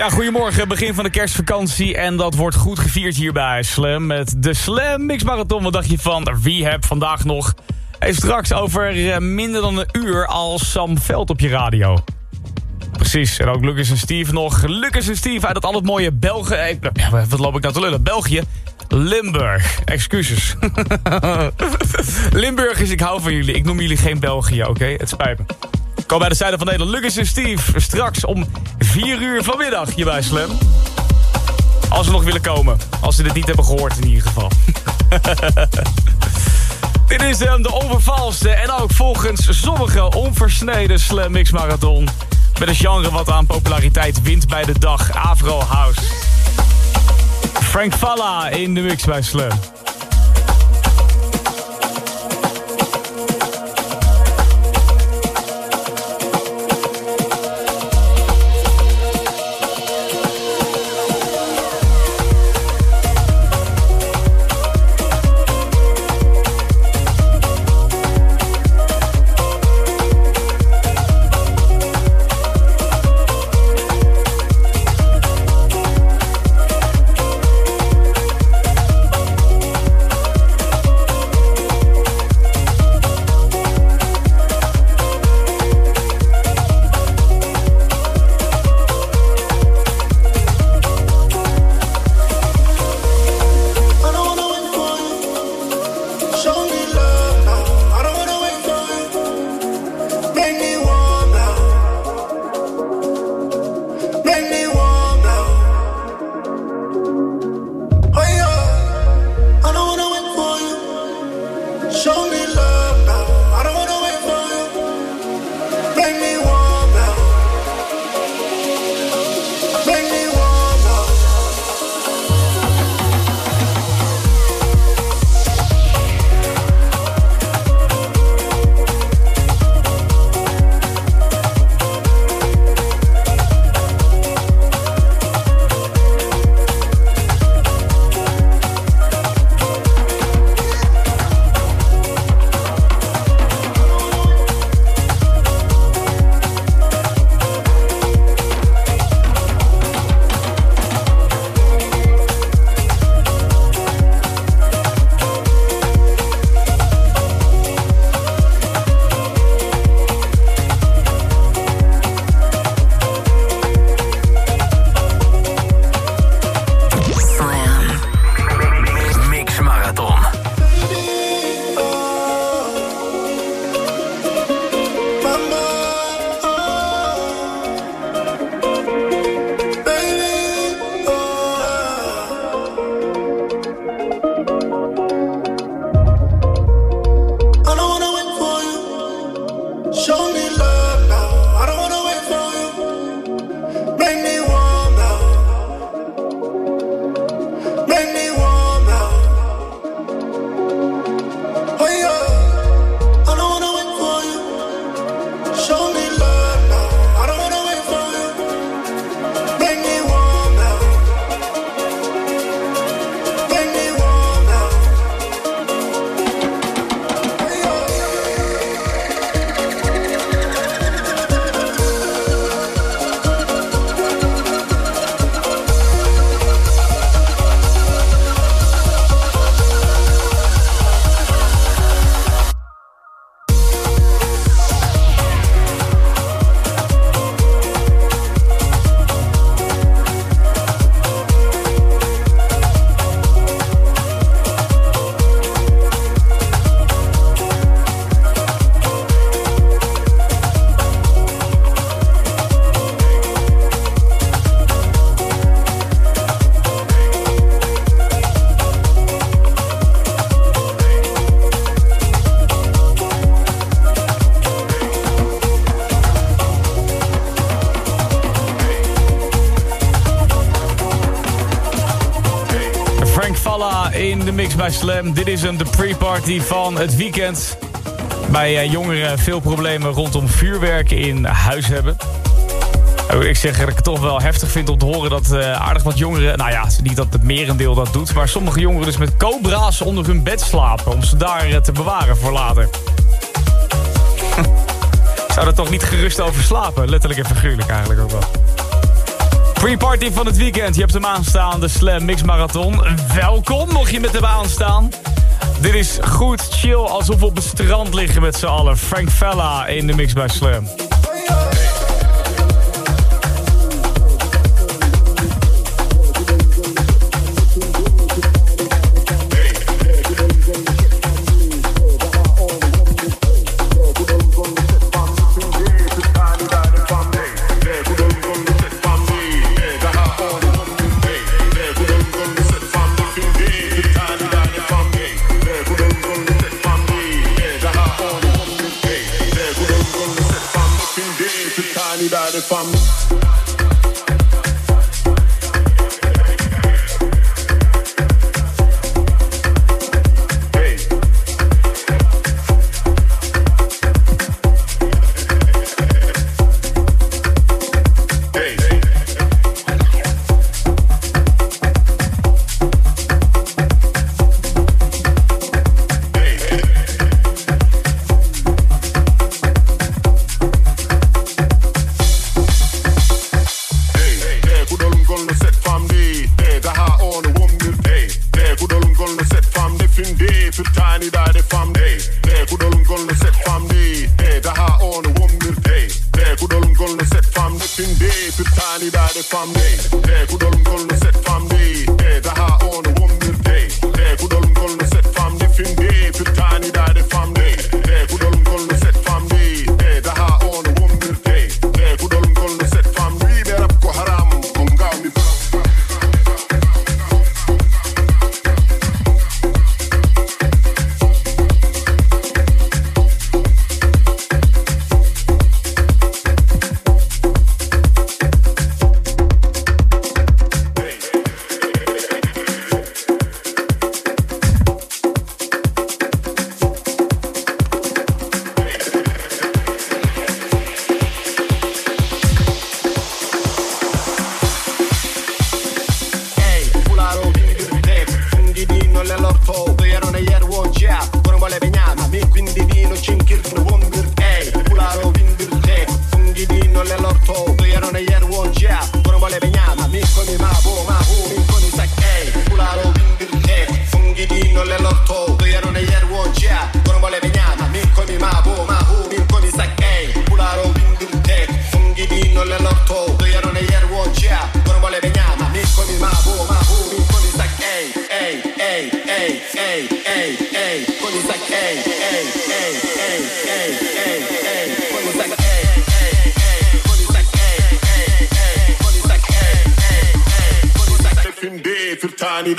Ja, goedemorgen. Begin van de kerstvakantie. En dat wordt goed gevierd hier bij Slam. Met de Slam Mix Marathon. Wat dacht je van Rehab vandaag nog? En straks over eh, minder dan een uur al Sam Veld op je radio. Precies. En ook Lucas en Steve nog. Lucas en Steve uit het altijd mooie België. eh, Ja, wat loop ik nou te lullen? België. Limburg. Excuses. Limburgers, ik hou van jullie. Ik noem jullie geen België, oké? Het spijt me. Kom bij de zijde van Nederland. Lucas en Steve. Straks om 4 uur vanmiddag hier bij Slam. Als ze nog willen komen. Als ze dit niet hebben gehoord in ieder geval. Dit is hem, de onvervalste en ook volgens sommige onversneden Slam Mix Marathon. Met een genre wat aan populariteit wint bij de dag. Afro House. Frank Falla in de mix bij Slam. Bij Slam. Dit is een de pre-party van het weekend. Bij eh, jongeren veel problemen rondom vuurwerk in huis hebben. Oh, Ik zeg dat ik het toch wel heftig vind om te horen dat eh, aardig wat jongeren... Nou ja, niet dat het merendeel dat doet... maar sommige jongeren dus met cobra's onder hun bed slapen... om ze daar eh, te bewaren voor later. Zou er toch niet gerust over slapen? Letterlijk en figuurlijk eigenlijk ook wel. Pre-party van het weekend. Je hebt hem aanstaan, de Slam Mix Marathon. Welkom, mocht je met hem aanstaan. Dit is goed chill, alsof we op het strand liggen met z'n allen. Frank Vella in de Mix bij Slam. bumps. Hey,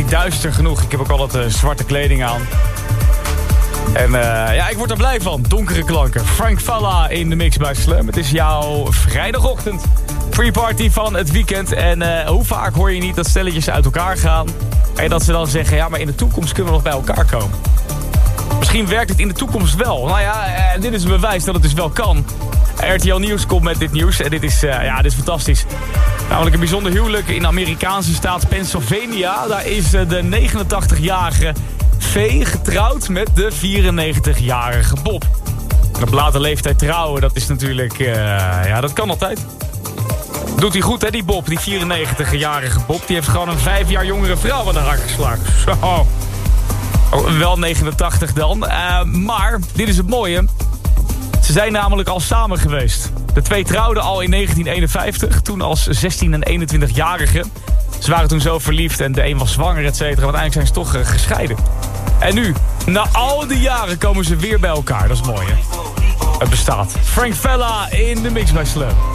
niet duister genoeg. Ik heb ook altijd uh, zwarte kleding aan. En uh, ja, ik word er blij van. Donkere klanken. Frank Falla in de mix bij Slam. Het is jouw vrijdagochtend. Free party van het weekend. En uh, hoe vaak hoor je niet dat stelletjes uit elkaar gaan. En dat ze dan zeggen, ja, maar in de toekomst kunnen we nog bij elkaar komen. Misschien werkt het in de toekomst wel. Nou ja, uh, dit is een bewijs dat het dus wel kan. RTL Nieuws komt met dit nieuws. En dit is, ja, dit is fantastisch. Namelijk een bijzonder huwelijk in de Amerikaanse staat Pennsylvania. Daar is de 89-jarige V getrouwd met de 94-jarige Bob. Op late leeftijd trouwen, dat is natuurlijk... Uh, ja, dat kan altijd. Doet hij goed, hè, die Bob, die 94-jarige Bob. Die heeft gewoon een vijf jaar jongere vrouw aan de hak geslagen. Zo. Oh, wel 89 dan. Uh, maar, dit is het mooie. Ze zijn namelijk al samen geweest. De twee trouwden al in 1951, toen als 16 en 21-jarige. Ze waren toen zo verliefd en de een was zwanger, et cetera. Want uiteindelijk zijn ze toch uh, gescheiden. En nu, na al die jaren komen ze weer bij elkaar. Dat is mooi, hè? Het bestaat. Frank Vella in de mix bij Slam.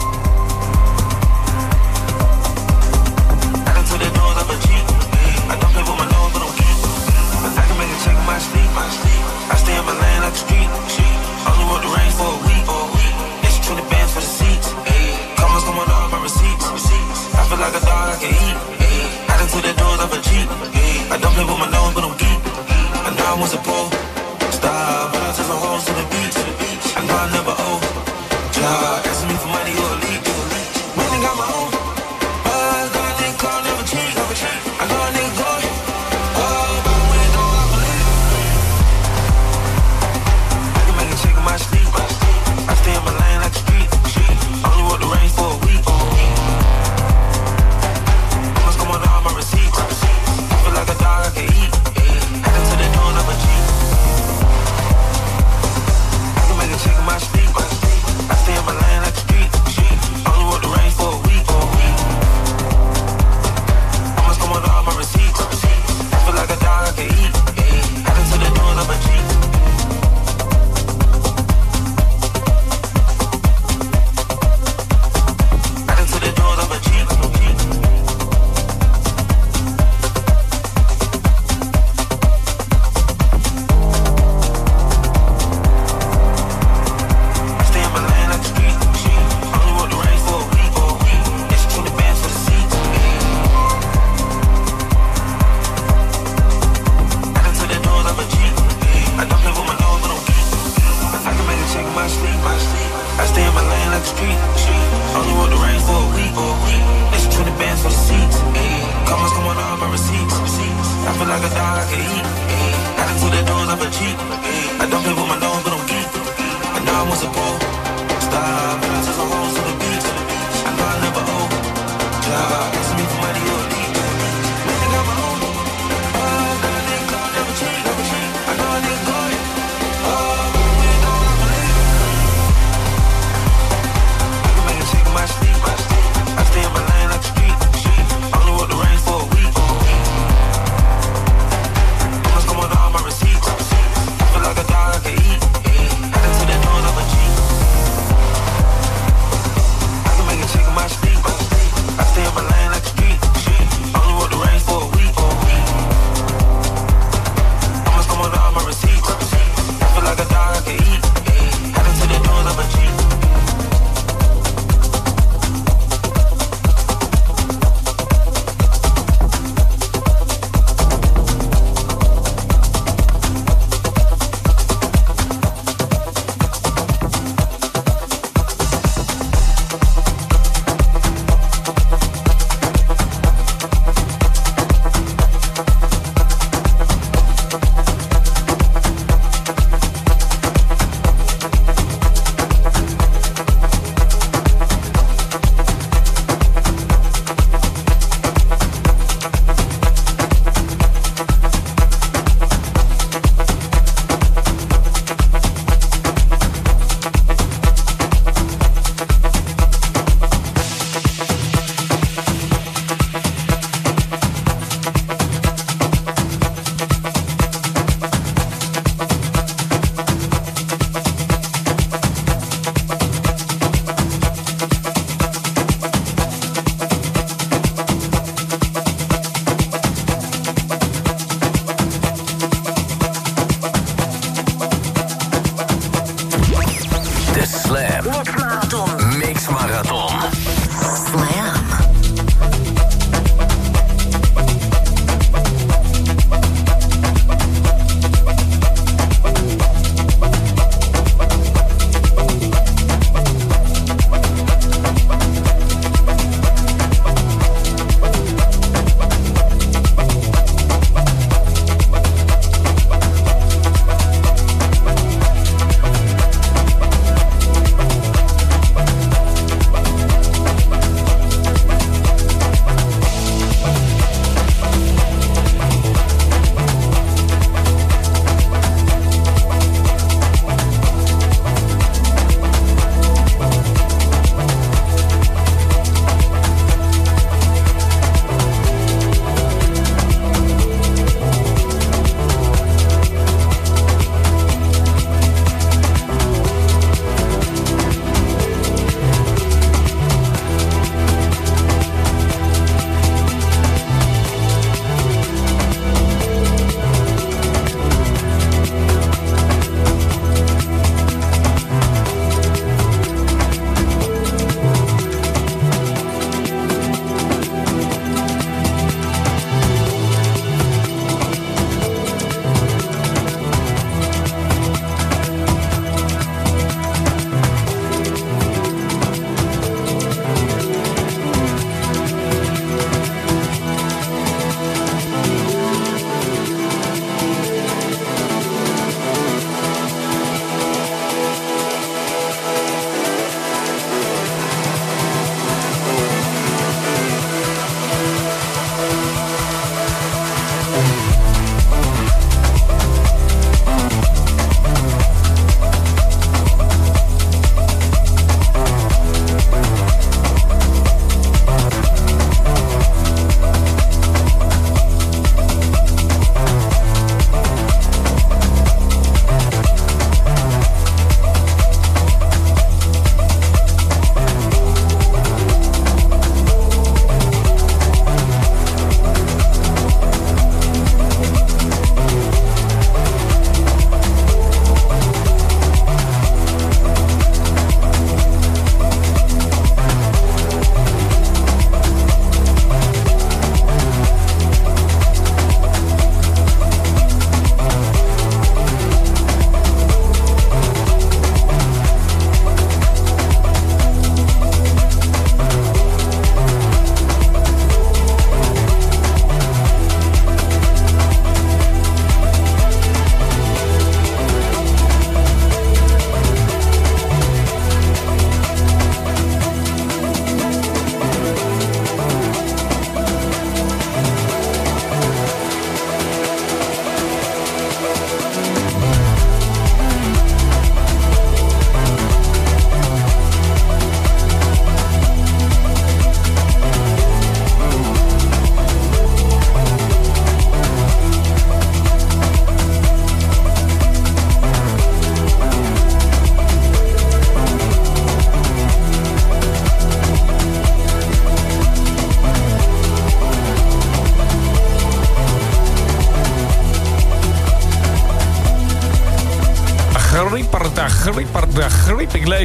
I got a eat.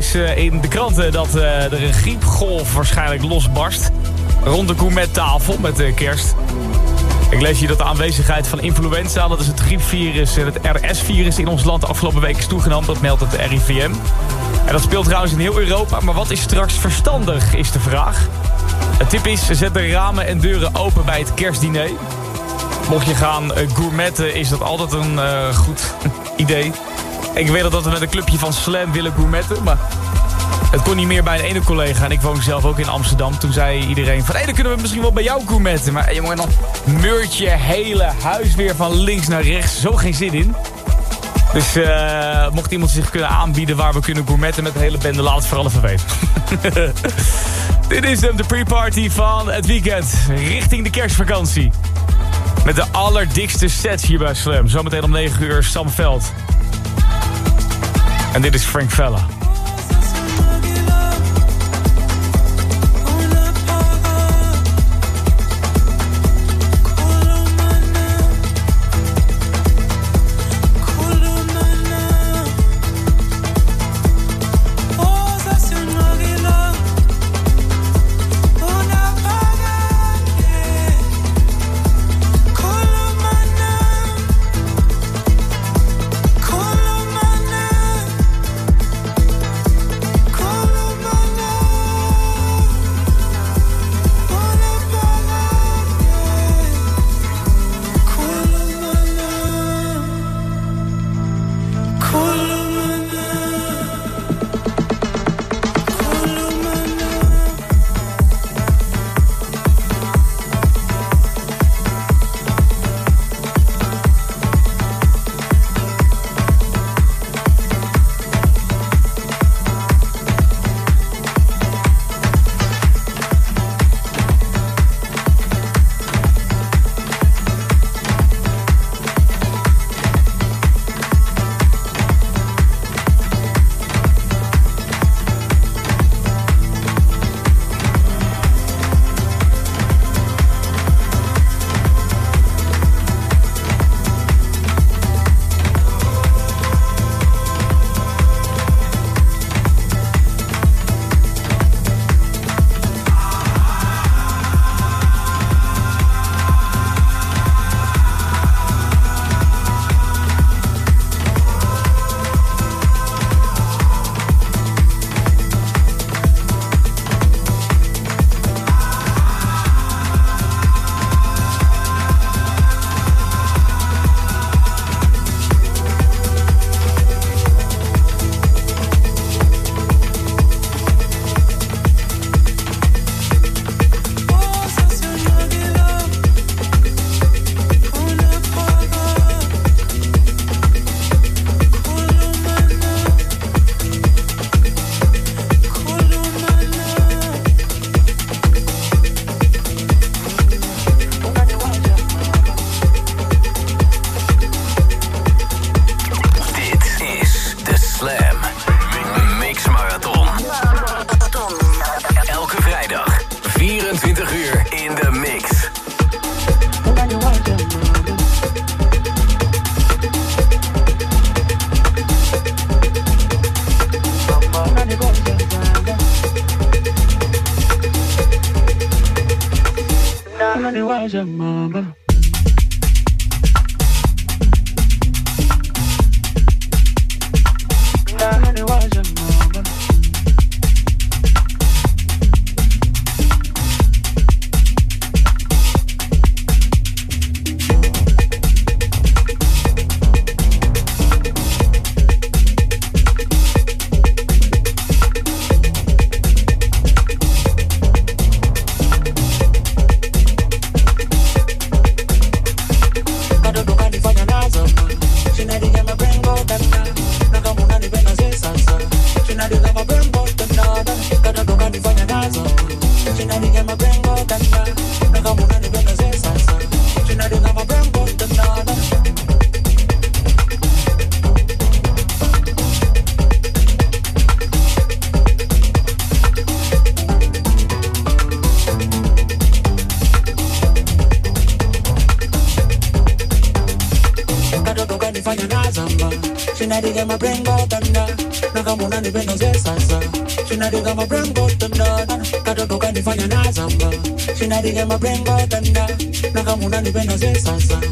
Uh, in de kranten dat uh, er een griepgolf waarschijnlijk losbarst. Rond de gourmettafel met de kerst. Ik lees hier dat de aanwezigheid van influenza, dat is het griepvirus en het RS-virus in ons land de afgelopen week is toegenomen. Dat meldt het RIVM. En dat speelt trouwens in heel Europa. Maar wat is straks verstandig, is de vraag. Het tip is, zet de ramen en deuren open bij het kerstdiner. Mocht je gaan gourmetten, is dat altijd een goed idee. Ik weet dat we met een clubje van Slam willen gourmetten, maar... Het kon niet meer bij een ene collega. En ik woon zelf ook in Amsterdam. Toen zei iedereen van... Hé, dan kunnen we misschien wel bij jou gourmetten. Maar jongen, dan meurt je hele huis weer van links naar rechts. Zo geen zin in. Dus uh, mocht iemand zich kunnen aanbieden waar we kunnen gourmetten met de hele bende, laat het vooral even weten. Dit is hem, de pre-party van het weekend. Richting de kerstvakantie. Met de allerdikste sets hier bij Slam. Zometeen om 9 uur Sam Veld. En dit is Frank Vella. 20 uur.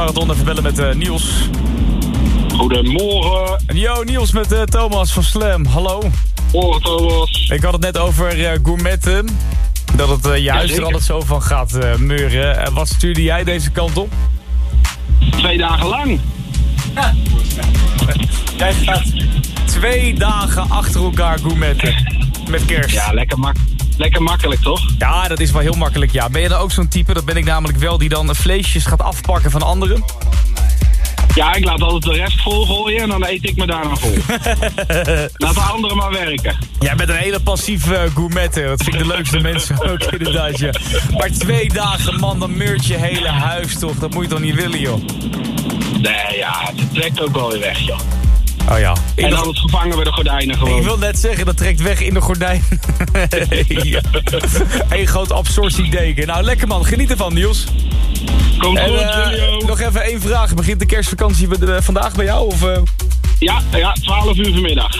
Marathon even bellen met eh, Niels. Goedemorgen, Yo, Niels met eh, Thomas van Slam. Hallo. morgen Thomas. Ik had het net over eh, gourmetten. Dat het je huis er altijd zo van gaat meuren. En wat stuurde jij deze kant op? Twee dagen lang. Jij gaat twee dagen achter elkaar gourmetten. Met kerst. Ja, lekker, mak lekker makkelijk toch? Ja, dat is wel heel makkelijk, ja. Ben je dan ook zo'n type, dat ben ik namelijk wel, die dan vleesjes gaat afpakken van anderen? Ja, ik laat altijd de rest vol gooien en dan eet ik me daarna vol. laat de anderen maar werken. Jij bent een hele passieve uh, gourmetter. Dat vind ik de leukste mensen ook inderdaad, ja. Maar twee dagen, man, dan meurt je hele huis toch. Dat moet je toch niet willen, joh? Nee, ja, het trekt ook wel weer weg, joh. Oh ja. In En dan het vervangen bij de gordijnen Ik gewoon. wil net zeggen, dat trekt weg in de gordijn. ja. Eén groot absorptiedeken. Nou, lekker man. Geniet ervan, Niels. Komt En, goed, ook. nog even één vraag. Begint de kerstvakantie eh, vandaag bij jou? Of, eh, Ja, ja, 12 uur vanmiddag.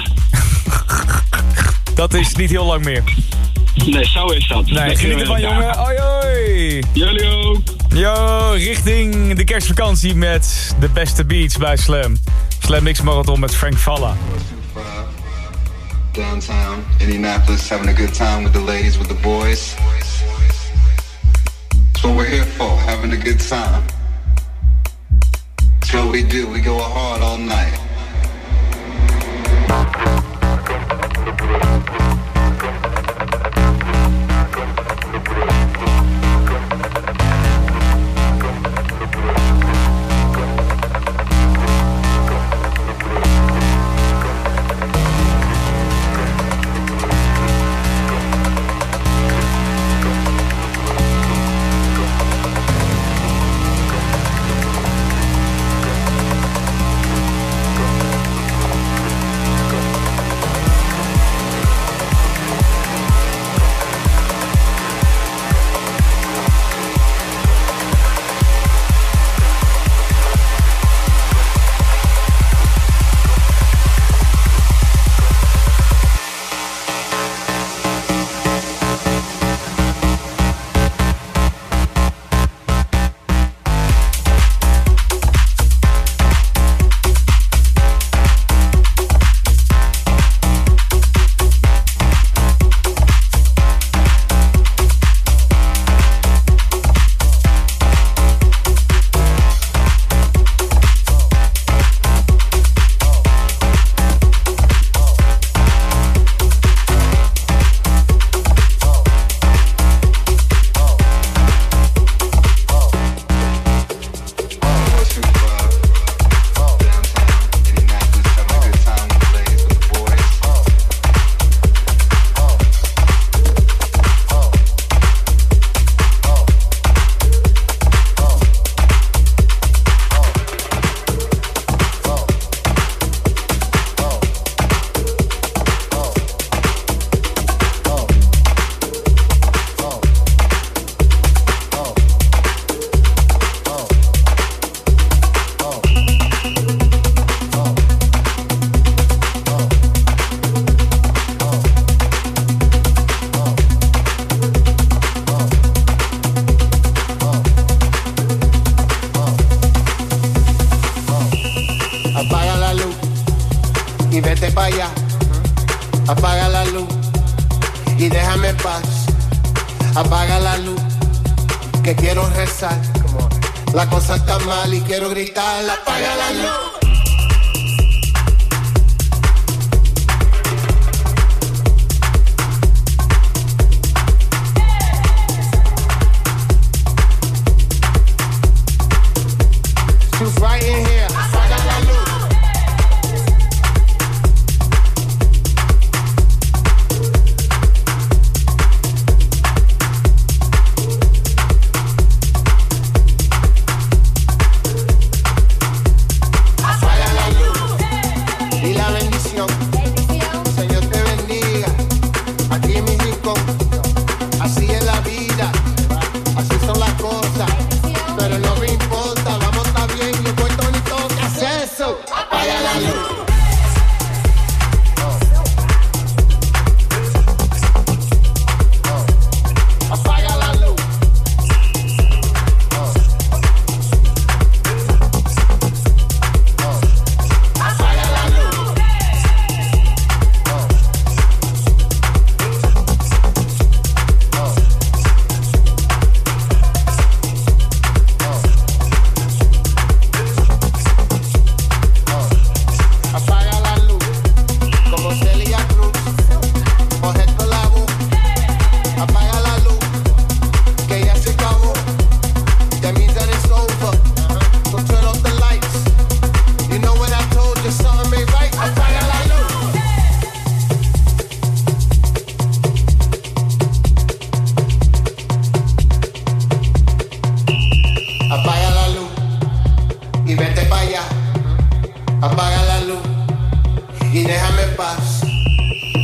dat is niet heel lang meer. Nee, zo is dat. Nee, geniet ervan, jongen. Hoi, hoi. Jullie ook. Yo, richting de kerstvakantie met de beste beats bij Slam. Slam Mix Marathon met Frank Valla. Downtown Indianapolis, having a good time with the ladies, with the boys. That's what we're here for, having a good time. That's what we do, we go hard all night.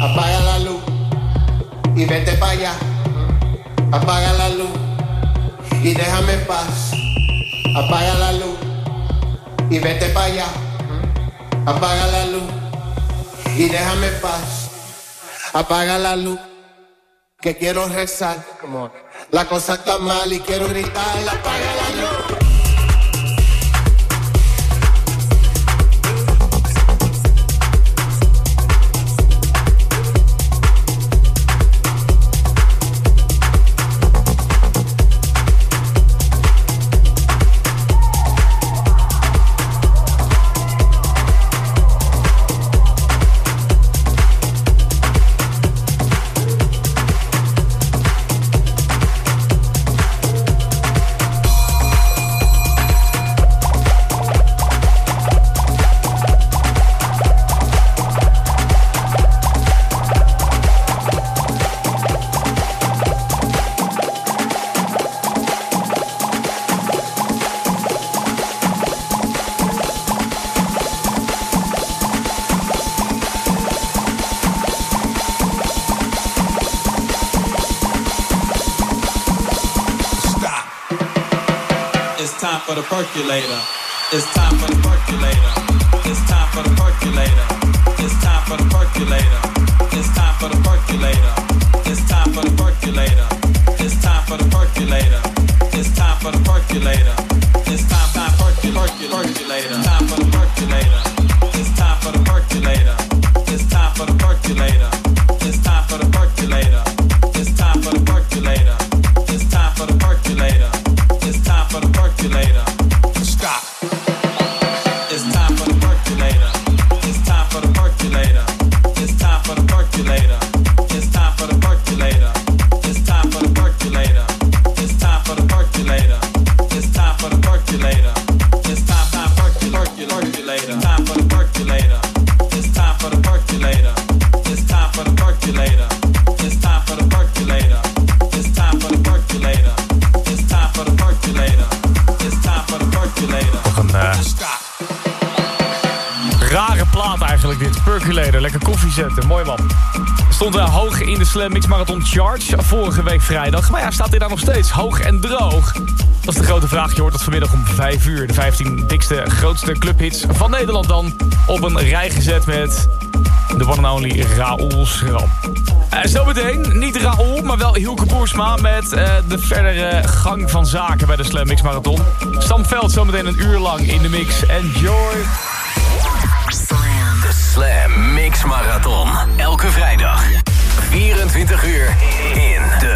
apaga la luz y vete para allá. Apaga la luz y déjame paz. Apaga la luz y vete para allá. Apaga la luz y déjame paz. Apaga la luz que quiero rezar. La cosa está mal y quiero gritar. Apaga la luz. Slam Mix Marathon Charge vorige week vrijdag. Maar ja, staat dit daar nog steeds hoog en droog? Dat is de grote vraag. Je hoort dat vanmiddag om 5 uur. De 15 dikste, grootste clubhits van Nederland dan op een rij gezet met de one and only Raoul Schram. Uh, zometeen, niet Raoul, maar wel Hielke Boersma... met eh, de verdere gang van zaken bij de Slam Mix Marathon. Sam Veld zometeen een uur lang in de mix. Enjoy! Slam. De Slam Mix Marathon. Elke vrijdag 24 uur in de.